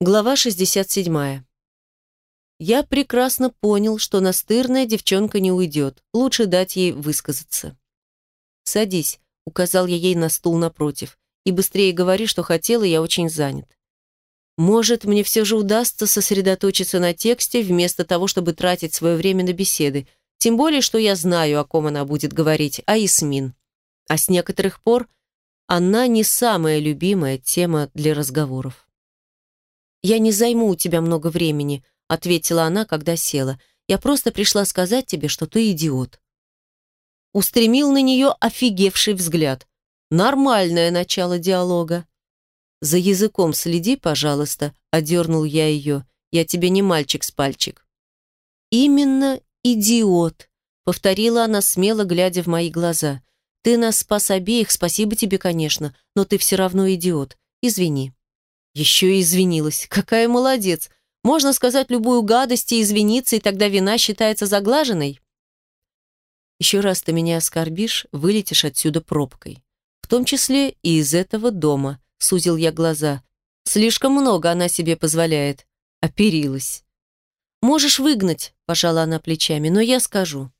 Глава 67. Я прекрасно понял, что настырная девчонка не уйдет. Лучше дать ей высказаться. «Садись», — указал я ей на стул напротив. «И быстрее говори, что хотела, я очень занят». Может, мне все же удастся сосредоточиться на тексте, вместо того, чтобы тратить свое время на беседы. Тем более, что я знаю, о ком она будет говорить, о Ясмин. А с некоторых пор она не самая любимая тема для разговоров. «Я не займу у тебя много времени», — ответила она, когда села. «Я просто пришла сказать тебе, что ты идиот». Устремил на нее офигевший взгляд. Нормальное начало диалога. «За языком следи, пожалуйста», — одернул я ее. «Я тебе не мальчик с пальчик». «Именно идиот», — повторила она, смело глядя в мои глаза. «Ты нас спас обеих, спасибо тебе, конечно, но ты все равно идиот. Извини». Еще и извинилась. Какая молодец. Можно сказать любую гадость и извиниться, и тогда вина считается заглаженной. Еще раз ты меня оскорбишь, вылетишь отсюда пробкой. В том числе и из этого дома, сузил я глаза. Слишком много она себе позволяет. Оперилась. Можешь выгнать, пожала она плечами, но я скажу.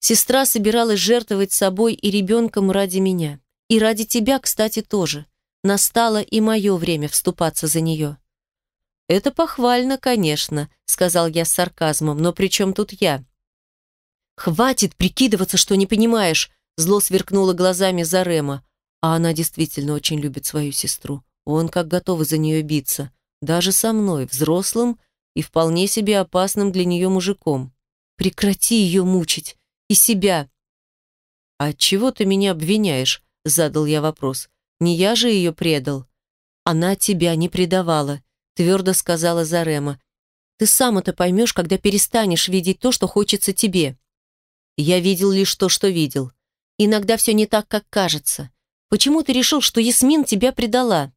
Сестра собиралась жертвовать собой и ребенком ради меня. И ради тебя, кстати, тоже. Настало и мое время вступаться за нее. «Это похвально, конечно», — сказал я с сарказмом, «но при чем тут я?» «Хватит прикидываться, что не понимаешь», — зло сверкнула глазами Зарема. А она действительно очень любит свою сестру. Он как готов за нее биться. Даже со мной, взрослым и вполне себе опасным для нее мужиком. Прекрати ее мучить. И себя. «А чего ты меня обвиняешь?» — задал я вопрос. Не я же ее предал. Она тебя не предавала, твердо сказала Зарема. Ты сам это поймешь, когда перестанешь видеть то, что хочется тебе. Я видел лишь то, что видел. Иногда все не так, как кажется. Почему ты решил, что Ясмин тебя предала?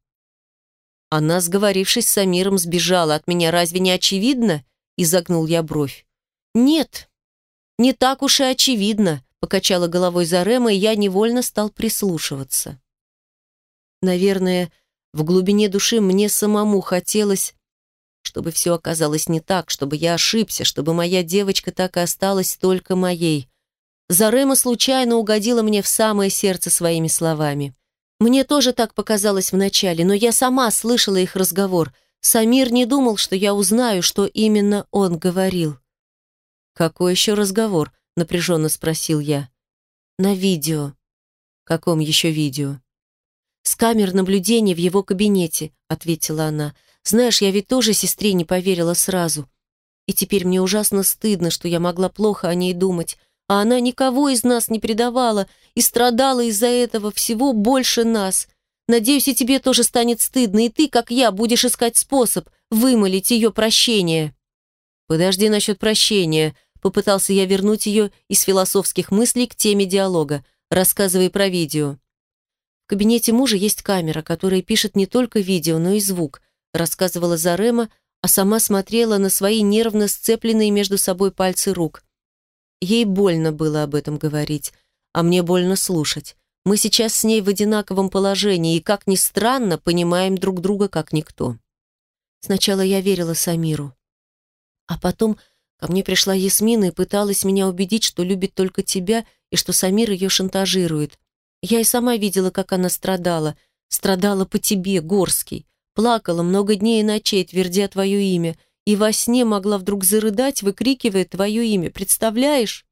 Она, сговорившись с Самиром, сбежала от меня. Разве не очевидно? Изогнул я бровь. Нет, не так уж и очевидно, покачала головой Зарема, и я невольно стал прислушиваться. Наверное, в глубине души мне самому хотелось, чтобы все оказалось не так, чтобы я ошибся, чтобы моя девочка так и осталась только моей. Зарема случайно угодила мне в самое сердце своими словами. Мне тоже так показалось вначале, но я сама слышала их разговор. Самир не думал, что я узнаю, что именно он говорил. «Какой еще разговор?» — напряженно спросил я. «На видео». «Каком еще видео?» «С камер наблюдения в его кабинете», — ответила она. «Знаешь, я ведь тоже сестре не поверила сразу. И теперь мне ужасно стыдно, что я могла плохо о ней думать, а она никого из нас не предавала и страдала из-за этого всего больше нас. Надеюсь, и тебе тоже станет стыдно, и ты, как я, будешь искать способ вымолить ее прощение». «Подожди насчет прощения», — попытался я вернуть ее из философских мыслей к теме диалога, рассказывая про видео кабинете мужа есть камера, которая пишет не только видео, но и звук», рассказывала Зарема, а сама смотрела на свои нервно сцепленные между собой пальцы рук. Ей больно было об этом говорить, а мне больно слушать. Мы сейчас с ней в одинаковом положении и, как ни странно, понимаем друг друга как никто. Сначала я верила Самиру. А потом ко мне пришла Ясмина и пыталась меня убедить, что любит только тебя и что Самир ее шантажирует. Я и сама видела, как она страдала. Страдала по тебе, Горский. Плакала много дней и ночей, твердя твое имя. И во сне могла вдруг зарыдать, выкрикивая твое имя. Представляешь?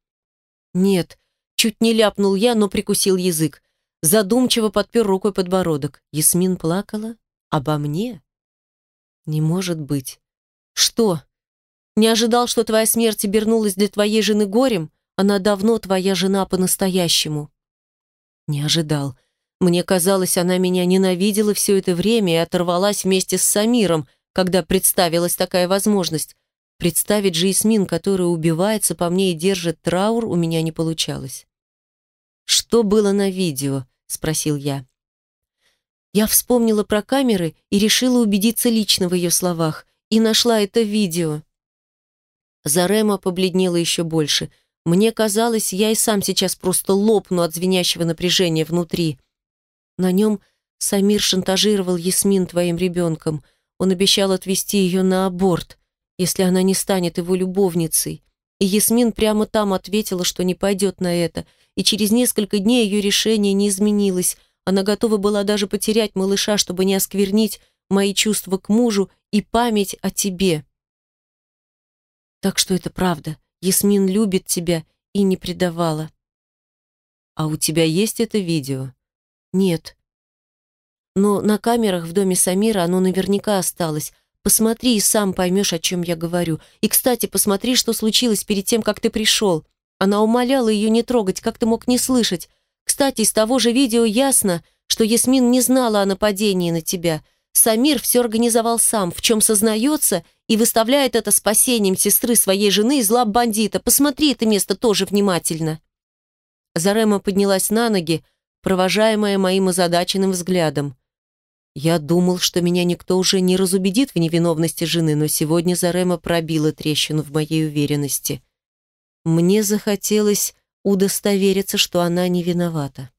Нет. Чуть не ляпнул я, но прикусил язык. Задумчиво подпер рукой подбородок. Ясмин плакала? Обо мне? Не может быть. Что? Не ожидал, что твоя смерть обернулась для твоей жены горем? Она давно твоя жена по-настоящему. Не ожидал. Мне казалось, она меня ненавидела все это время и оторвалась вместе с Самиром, когда представилась такая возможность. Представить же Исмин, которая убивается по мне и держит траур, у меня не получалось. «Что было на видео?» — спросил я. Я вспомнила про камеры и решила убедиться лично в ее словах, и нашла это видео. Зарема побледнела еще больше — мне казалось, я и сам сейчас просто лопну от звенящего напряжения внутри. На нем Самир шантажировал Ясмин твоим ребенком. Он обещал отвезти ее на аборт, если она не станет его любовницей. И Ясмин прямо там ответила, что не пойдет на это, и через несколько дней ее решение не изменилось. Она готова была даже потерять малыша, чтобы не осквернить мои чувства к мужу и память о тебе. Так что это правда. Ясмин любит тебя и не предавала. А у тебя есть это видео? Нет. Но на камерах в доме Самира оно наверняка осталось. Посмотри и сам поймешь, о чем я говорю. И, кстати, посмотри, что случилось перед тем, как ты пришел. Она умоляла ее не трогать, как ты мог не слышать. Кстати, из того же видео ясно, что Ясмин не знала о нападении на тебя. Самир все организовал сам, в чем сознается, и выставляет это спасением сестры своей жены из лап бандита. Посмотри это место тоже внимательно. Зарема поднялась на ноги, провожаемая моим озадаченным взглядом. Я думал, что меня никто уже не разубедит в невиновности жены, но сегодня Зарема пробила трещину в моей уверенности. Мне захотелось удостовериться, что она не виновата.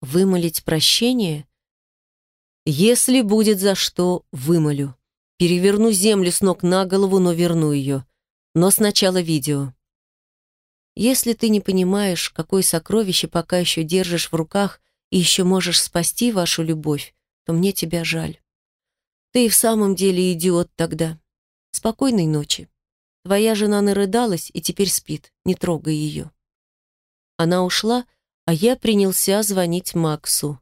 Вымолить прощение? Если будет за что, вымолю. Переверну землю с ног на голову, но верну ее. Но сначала видео. Если ты не понимаешь, какое сокровище пока еще держишь в руках и еще можешь спасти вашу любовь, то мне тебя жаль. Ты и в самом деле идиот тогда. Спокойной ночи. Твоя жена нарыдалась и теперь спит. Не трогай ее. Она ушла, а я принялся звонить Максу.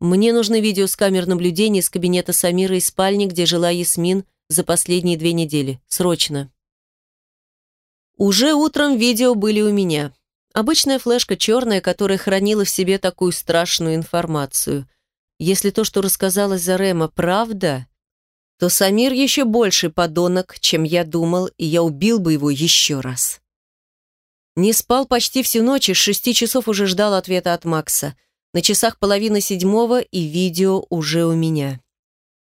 Мне нужно видео с камер наблюдения из кабинета Самира и спальни, где жила Ясмин за последние две недели. Срочно. Уже утром видео были у меня. Обычная флешка черная, которая хранила в себе такую страшную информацию. Если то, что рассказала Зарема, правда, то Самир еще больше подонок, чем я думал, и я убил бы его еще раз. Не спал почти всю ночь и с шести часов уже ждал ответа от Макса – на часах половина седьмого, и видео уже у меня.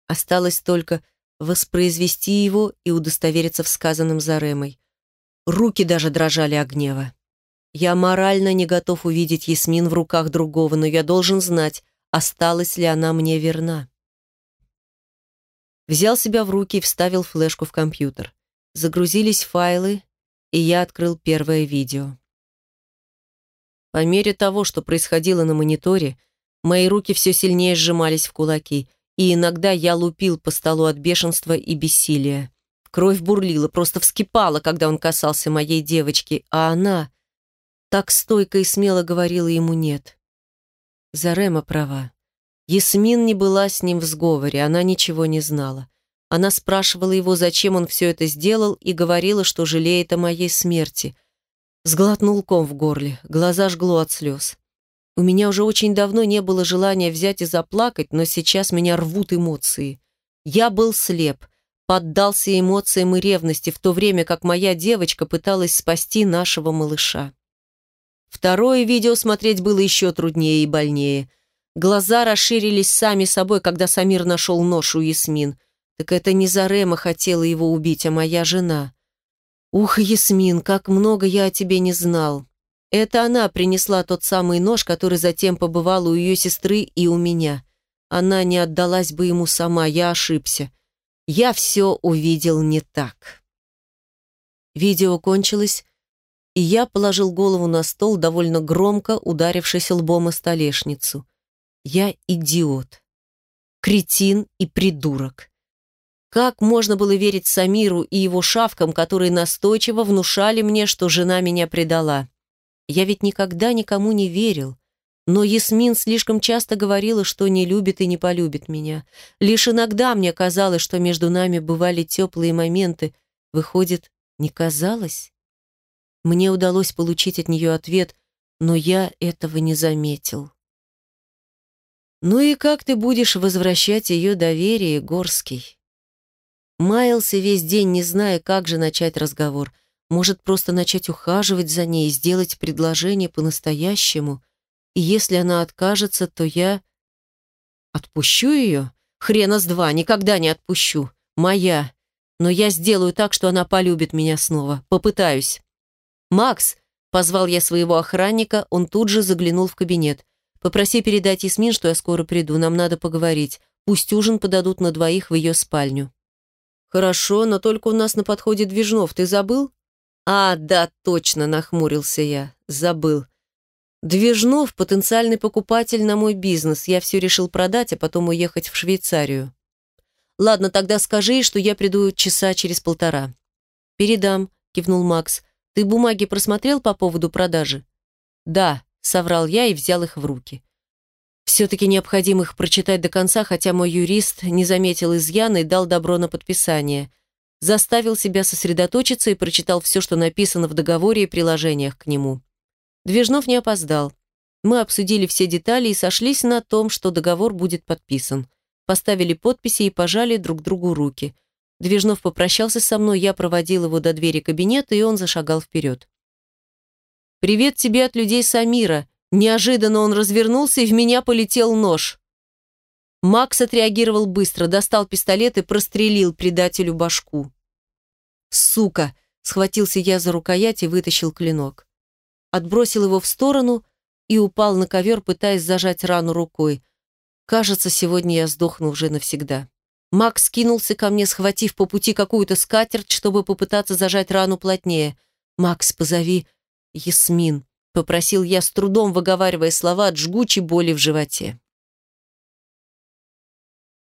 Осталось только воспроизвести его и удостовериться в сказанном Заремой. Руки даже дрожали от гнева. Я морально не готов увидеть Ясмин в руках другого, но я должен знать, осталась ли она мне верна. Взял себя в руки и вставил флешку в компьютер. Загрузились файлы, и я открыл первое видео. По мере того, что происходило на мониторе, мои руки все сильнее сжимались в кулаки, и иногда я лупил по столу от бешенства и бессилия. Кровь бурлила, просто вскипала, когда он касался моей девочки, а она так стойко и смело говорила ему «нет». Зарема права. Ясмин не была с ним в сговоре, она ничего не знала. Она спрашивала его, зачем он все это сделал, и говорила, что жалеет о моей смерти – Сглотнул ком в горле, глаза жгло от слез. У меня уже очень давно не было желания взять и заплакать, но сейчас меня рвут эмоции. Я был слеп, поддался эмоциям и ревности, в то время как моя девочка пыталась спасти нашего малыша. Второе видео смотреть было еще труднее и больнее. Глаза расширились сами собой, когда Самир нашел нож у Ясмин. Так это не Зарема хотела его убить, а моя жена. «Ух, Ясмин, как много я о тебе не знал. Это она принесла тот самый нож, который затем побывал у ее сестры и у меня. Она не отдалась бы ему сама, я ошибся. Я все увидел не так». Видео кончилось, и я положил голову на стол, довольно громко ударившись лбом о столешницу. Я идиот, кретин и придурок. Как можно было верить Самиру и его шавкам, которые настойчиво внушали мне, что жена меня предала? Я ведь никогда никому не верил. Но Ясмин слишком часто говорила, что не любит и не полюбит меня. Лишь иногда мне казалось, что между нами бывали теплые моменты. Выходит, не казалось? Мне удалось получить от нее ответ, но я этого не заметил. «Ну и как ты будешь возвращать ее доверие, Горский?» Маялся весь день, не зная, как же начать разговор. Может, просто начать ухаживать за ней и сделать предложение по-настоящему. И если она откажется, то я... Отпущу ее? Хрена с два, никогда не отпущу. Моя. Но я сделаю так, что она полюбит меня снова. Попытаюсь. «Макс!» — позвал я своего охранника, он тут же заглянул в кабинет. «Попроси передать Ясмин, что я скоро приду, нам надо поговорить. Пусть ужин подадут на двоих в ее спальню. «Хорошо, но только у нас на подходе Движнов. Ты забыл?» «А, да, точно», — нахмурился я. «Забыл. Движнов — потенциальный покупатель на мой бизнес. Я все решил продать, а потом уехать в Швейцарию. Ладно, тогда скажи, что я приду часа через полтора. Передам, кивнул Макс. Ты бумаги просмотрел по поводу продажи? Да, соврал я и взял их в руки. Все-таки необходимо их прочитать до конца, хотя мой юрист не заметил изъяна и дал добро на подписание. Заставил себя сосредоточиться и прочитал все, что написано в договоре и приложениях к нему. Движнов не опоздал. Мы обсудили все детали и сошлись на том, что договор будет подписан. Поставили подписи и пожали друг другу руки. Движнов попрощался со мной, я проводил его до двери кабинета, и он зашагал вперед. «Привет тебе от людей Самира!» Неожиданно он развернулся, и в меня полетел нож. Макс отреагировал быстро, достал пистолет и прострелил предателю башку. «Сука!» — схватился я за рукоять и вытащил клинок отбросил его в сторону и упал на ковер, пытаясь зажать рану рукой. Кажется, сегодня я сдохну уже навсегда. Макс кинулся ко мне, схватив по пути какую-то скатерть, чтобы попытаться зажать рану плотнее. «Макс, позови Ясмин», — попросил я с трудом, выговаривая слова от жгучей боли в животе.